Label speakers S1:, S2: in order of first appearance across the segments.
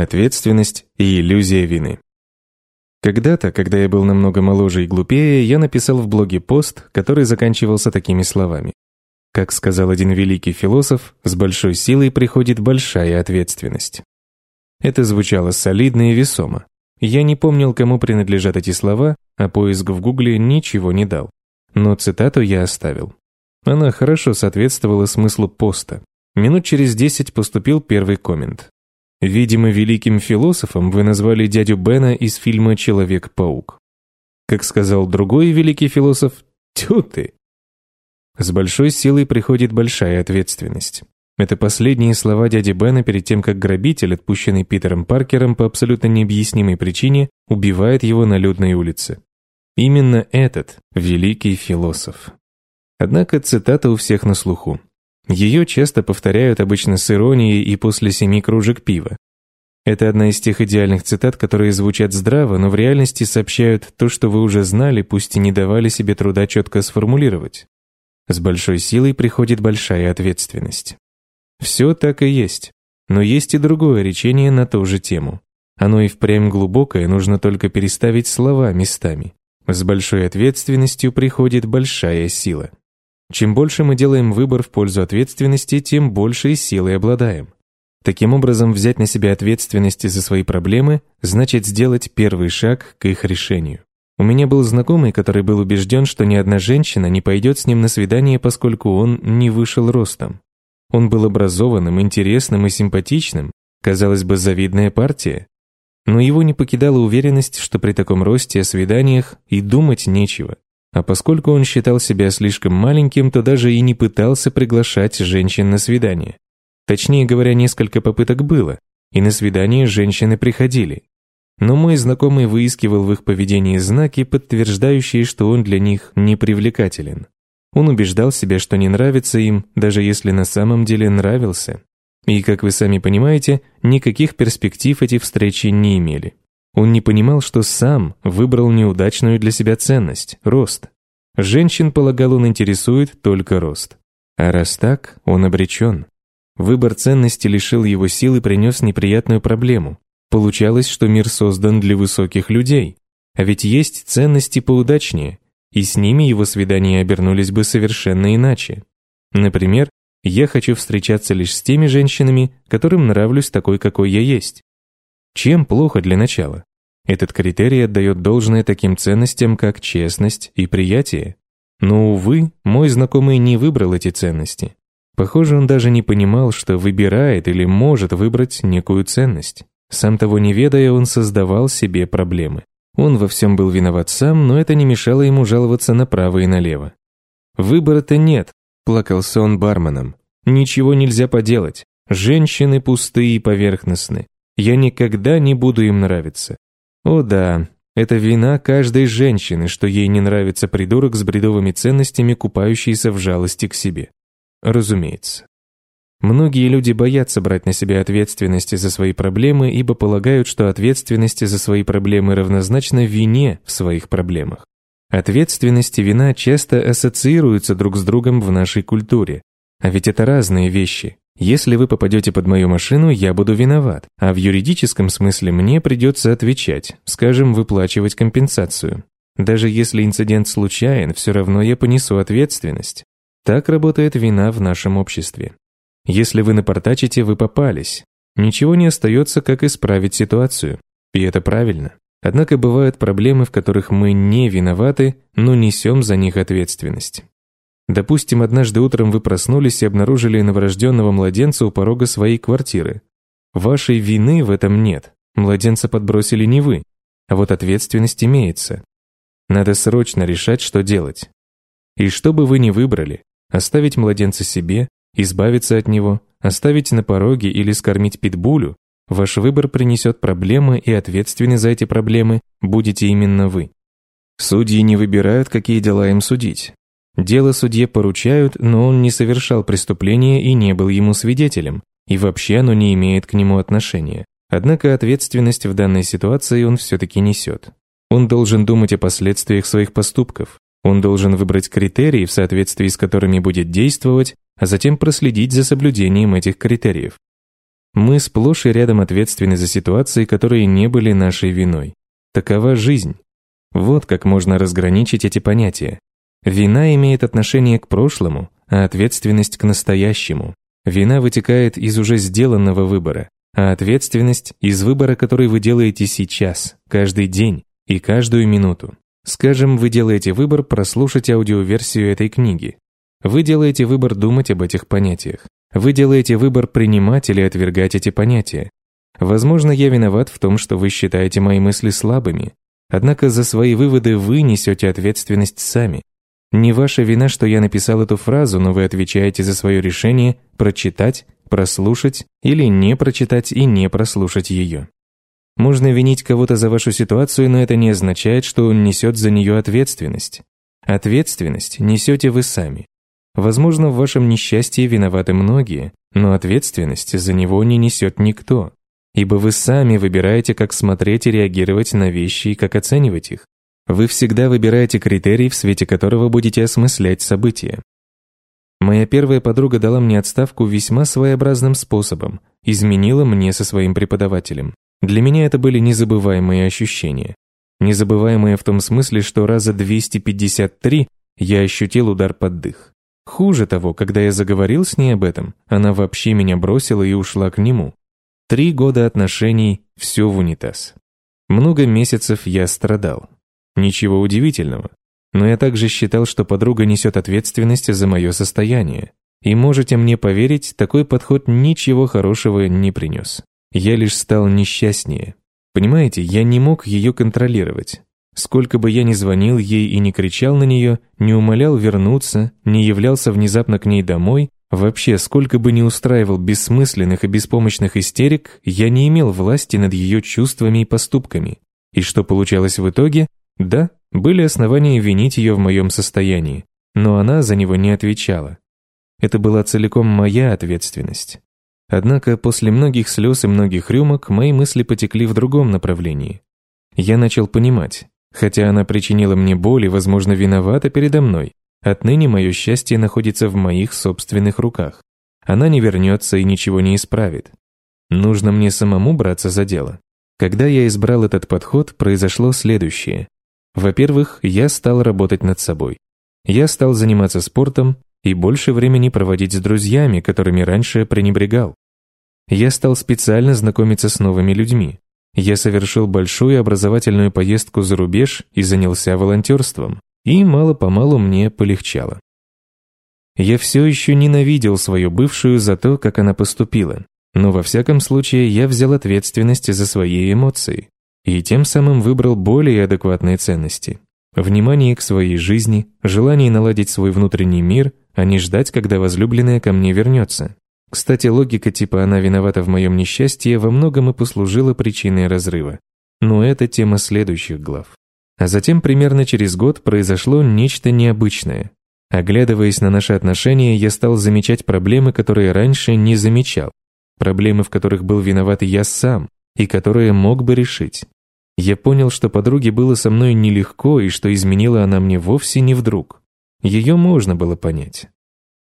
S1: Ответственность и иллюзия вины. Когда-то, когда я был намного моложе и глупее, я написал в блоге пост, который заканчивался такими словами. Как сказал один великий философ, с большой силой приходит большая ответственность. Это звучало солидно и весомо. Я не помнил, кому принадлежат эти слова, а поиск в гугле ничего не дал. Но цитату я оставил. Она хорошо соответствовала смыслу поста. Минут через десять поступил первый коммент. Видимо, великим философом вы назвали дядю Бена из фильма «Человек-паук». Как сказал другой великий философ, тю ты. С большой силой приходит большая ответственность. Это последние слова дяди Бена перед тем, как грабитель, отпущенный Питером Паркером по абсолютно необъяснимой причине, убивает его на людной улице. Именно этот великий философ. Однако цитата у всех на слуху. Ее часто повторяют обычно с иронией и после семи кружек пива. Это одна из тех идеальных цитат, которые звучат здраво, но в реальности сообщают то, что вы уже знали, пусть и не давали себе труда четко сформулировать. С большой силой приходит большая ответственность. Все так и есть. Но есть и другое речение на ту же тему. Оно и впрямь глубокое, нужно только переставить слова местами. С большой ответственностью приходит большая сила. Чем больше мы делаем выбор в пользу ответственности, тем большей силой обладаем. Таким образом, взять на себя ответственность за свои проблемы значит сделать первый шаг к их решению. У меня был знакомый, который был убежден, что ни одна женщина не пойдет с ним на свидание, поскольку он не вышел ростом. Он был образованным, интересным и симпатичным, казалось бы, завидная партия. Но его не покидала уверенность, что при таком росте о свиданиях и думать нечего. А поскольку он считал себя слишком маленьким, то даже и не пытался приглашать женщин на свидание. Точнее говоря, несколько попыток было, и на свидание женщины приходили. Но мой знакомый выискивал в их поведении знаки, подтверждающие, что он для них непривлекателен. Он убеждал себя, что не нравится им, даже если на самом деле нравился. И, как вы сами понимаете, никаких перспектив эти встречи не имели. Он не понимал, что сам выбрал неудачную для себя ценность – рост. Женщин, полагал, он интересует только рост. А раз так, он обречен. Выбор ценности лишил его сил и принес неприятную проблему. Получалось, что мир создан для высоких людей. А ведь есть ценности поудачнее, и с ними его свидания обернулись бы совершенно иначе. Например, я хочу встречаться лишь с теми женщинами, которым нравлюсь такой, какой я есть. Чем плохо для начала? Этот критерий отдает должное таким ценностям, как честность и приятие. Но, увы, мой знакомый не выбрал эти ценности. Похоже, он даже не понимал, что выбирает или может выбрать некую ценность. Сам того не ведая, он создавал себе проблемы. Он во всем был виноват сам, но это не мешало ему жаловаться направо и налево. «Выбора-то нет», – плакался он барменом. «Ничего нельзя поделать. Женщины пустые и поверхностны. Я никогда не буду им нравиться. О да, это вина каждой женщины, что ей не нравится придурок с бредовыми ценностями, купающийся в жалости к себе. Разумеется. Многие люди боятся брать на себя ответственность за свои проблемы, ибо полагают, что ответственность за свои проблемы равнозначна вине в своих проблемах. Ответственность и вина часто ассоциируются друг с другом в нашей культуре. А ведь это разные вещи. Если вы попадете под мою машину, я буду виноват, а в юридическом смысле мне придется отвечать, скажем, выплачивать компенсацию. Даже если инцидент случайен, все равно я понесу ответственность. Так работает вина в нашем обществе. Если вы напортачите, вы попались. Ничего не остается, как исправить ситуацию. И это правильно. Однако бывают проблемы, в которых мы не виноваты, но несем за них ответственность. Допустим, однажды утром вы проснулись и обнаружили новорожденного младенца у порога своей квартиры. Вашей вины в этом нет. Младенца подбросили не вы. А вот ответственность имеется. Надо срочно решать, что делать. И что бы вы ни выбрали, оставить младенца себе, избавиться от него, оставить на пороге или скормить питбулю, ваш выбор принесет проблемы, и ответственны за эти проблемы будете именно вы. Судьи не выбирают, какие дела им судить. Дело судье поручают, но он не совершал преступления и не был ему свидетелем, и вообще оно не имеет к нему отношения. Однако ответственность в данной ситуации он все-таки несет. Он должен думать о последствиях своих поступков. Он должен выбрать критерии, в соответствии с которыми будет действовать, а затем проследить за соблюдением этих критериев. Мы сплошь и рядом ответственны за ситуации, которые не были нашей виной. Такова жизнь. Вот как можно разграничить эти понятия. Вина имеет отношение к прошлому, а ответственность к настоящему. Вина вытекает из уже сделанного выбора, а ответственность – из выбора, который вы делаете сейчас, каждый день и каждую минуту. Скажем, вы делаете выбор прослушать аудиоверсию этой книги. Вы делаете выбор думать об этих понятиях. Вы делаете выбор принимать или отвергать эти понятия. Возможно, я виноват в том, что вы считаете мои мысли слабыми. Однако за свои выводы вы несете ответственность сами. Не ваша вина, что я написал эту фразу, но вы отвечаете за свое решение прочитать, прослушать или не прочитать и не прослушать ее. Можно винить кого-то за вашу ситуацию, но это не означает, что он несет за нее ответственность. Ответственность несете вы сами. Возможно, в вашем несчастье виноваты многие, но ответственность за него не несет никто, ибо вы сами выбираете, как смотреть и реагировать на вещи и как оценивать их. Вы всегда выбираете критерий, в свете которого будете осмыслять события. Моя первая подруга дала мне отставку весьма своеобразным способом, изменила мне со своим преподавателем. Для меня это были незабываемые ощущения. Незабываемые в том смысле, что раза 253 я ощутил удар под дых. Хуже того, когда я заговорил с ней об этом, она вообще меня бросила и ушла к нему. Три года отношений, все в унитаз. Много месяцев я страдал. Ничего удивительного. Но я также считал, что подруга несет ответственность за мое состояние. И можете мне поверить, такой подход ничего хорошего не принес. Я лишь стал несчастнее. Понимаете, я не мог ее контролировать. Сколько бы я ни звонил ей и не кричал на нее, не умолял вернуться, не являлся внезапно к ней домой, вообще сколько бы ни устраивал бессмысленных и беспомощных истерик, я не имел власти над ее чувствами и поступками. И что получалось в итоге? Да, были основания винить ее в моем состоянии, но она за него не отвечала. Это была целиком моя ответственность. Однако после многих слез и многих рюмок мои мысли потекли в другом направлении. Я начал понимать, хотя она причинила мне боль и, возможно, виновата передо мной, отныне мое счастье находится в моих собственных руках. Она не вернется и ничего не исправит. Нужно мне самому браться за дело. Когда я избрал этот подход, произошло следующее. Во-первых, я стал работать над собой. Я стал заниматься спортом и больше времени проводить с друзьями, которыми раньше пренебрегал. Я стал специально знакомиться с новыми людьми. Я совершил большую образовательную поездку за рубеж и занялся волонтерством, и мало-помалу мне полегчало. Я все еще ненавидел свою бывшую за то, как она поступила, но во всяком случае я взял ответственность за свои эмоции и тем самым выбрал более адекватные ценности. Внимание к своей жизни, желание наладить свой внутренний мир, а не ждать, когда возлюбленная ко мне вернется. Кстати, логика типа «она виновата в моем несчастье» во многом и послужила причиной разрыва. Но это тема следующих глав. А затем примерно через год произошло нечто необычное. Оглядываясь на наши отношения, я стал замечать проблемы, которые раньше не замечал. Проблемы, в которых был виноват я сам, и которые мог бы решить. Я понял, что подруге было со мной нелегко, и что изменила она мне вовсе не вдруг. Ее можно было понять.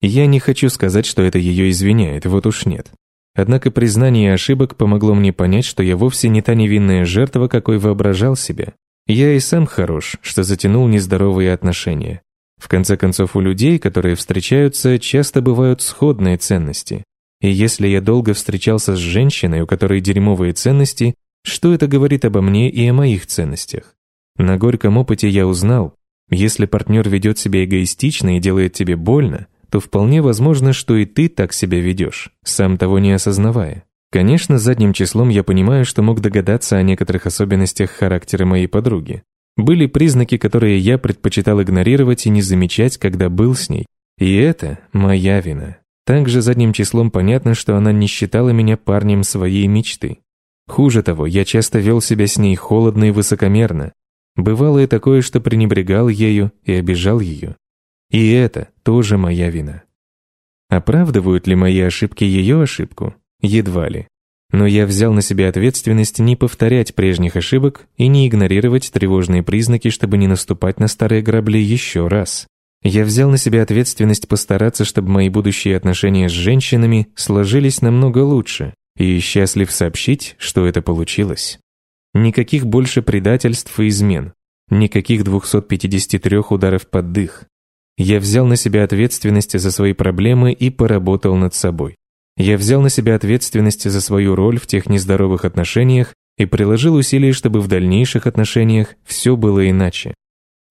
S1: Я не хочу сказать, что это ее извиняет, вот уж нет. Однако признание ошибок помогло мне понять, что я вовсе не та невинная жертва, какой воображал себя. Я и сам хорош, что затянул нездоровые отношения. В конце концов, у людей, которые встречаются, часто бывают сходные ценности. И если я долго встречался с женщиной, у которой дерьмовые ценности, что это говорит обо мне и о моих ценностях? На горьком опыте я узнал, если партнер ведет себя эгоистично и делает тебе больно, то вполне возможно, что и ты так себя ведешь, сам того не осознавая. Конечно, задним числом я понимаю, что мог догадаться о некоторых особенностях характера моей подруги. Были признаки, которые я предпочитал игнорировать и не замечать, когда был с ней. И это моя вина. Также задним числом понятно, что она не считала меня парнем своей мечты. Хуже того, я часто вел себя с ней холодно и высокомерно. Бывало и такое, что пренебрегал ею и обижал ее. И это тоже моя вина. Оправдывают ли мои ошибки ее ошибку? Едва ли. Но я взял на себя ответственность не повторять прежних ошибок и не игнорировать тревожные признаки, чтобы не наступать на старые грабли еще раз. Я взял на себя ответственность постараться, чтобы мои будущие отношения с женщинами сложились намного лучше, И счастлив сообщить, что это получилось. Никаких больше предательств и измен. Никаких 253 ударов под дых. Я взял на себя ответственность за свои проблемы и поработал над собой. Я взял на себя ответственность за свою роль в тех нездоровых отношениях и приложил усилия, чтобы в дальнейших отношениях все было иначе.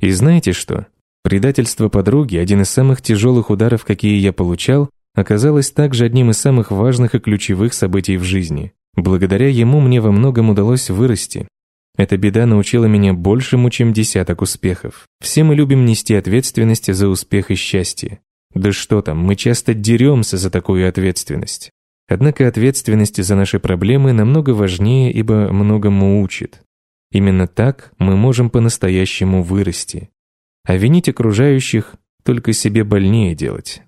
S1: И знаете что? Предательство подруги, один из самых тяжелых ударов, какие я получал, оказалось также одним из самых важных и ключевых событий в жизни. Благодаря ему мне во многом удалось вырасти. Эта беда научила меня большему, чем десяток успехов. Все мы любим нести ответственность за успех и счастье. Да что там, мы часто деремся за такую ответственность. Однако ответственность за наши проблемы намного важнее, ибо многому учит. Именно так мы можем по-настоящему вырасти. А винить окружающих только себе больнее делать.